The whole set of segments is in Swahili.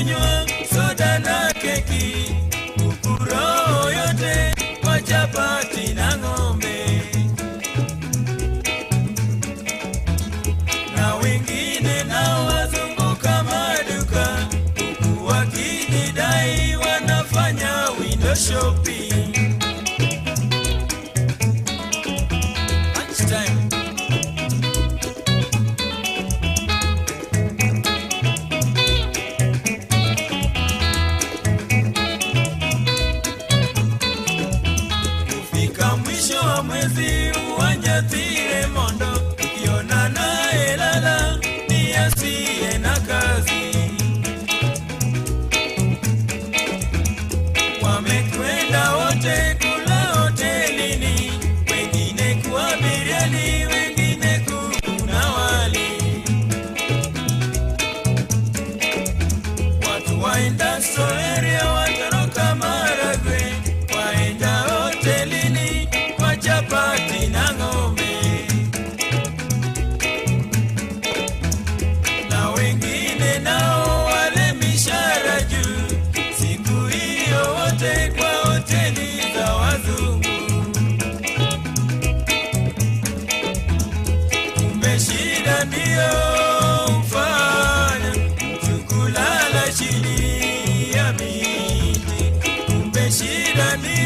wanakunywa soda na keki, huku roho yote kwa chapati na ng'ombe. Na wengine nao wazunguka maduka, huku wakijidai wanafanya window shopping. Mwisho wa mwezi uwanja tire mondo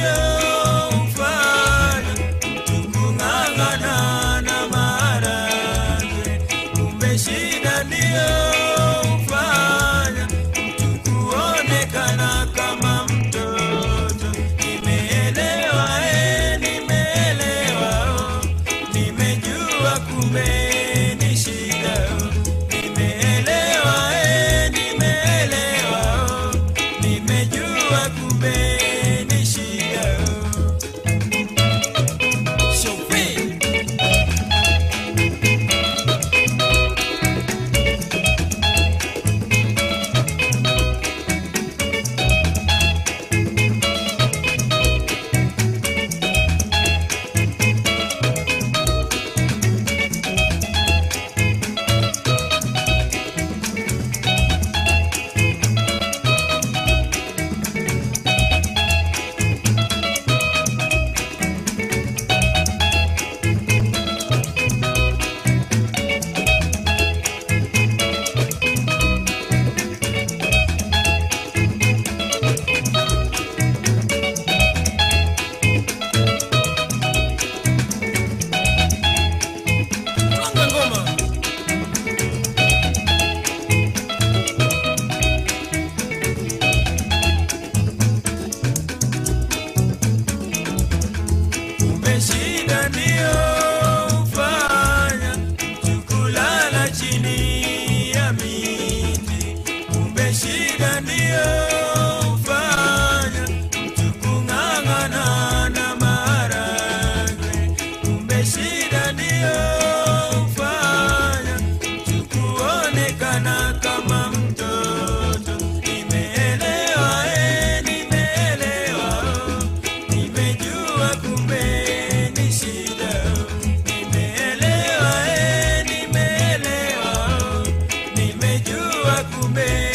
uliyofanya tukung'ang'ana na a comer.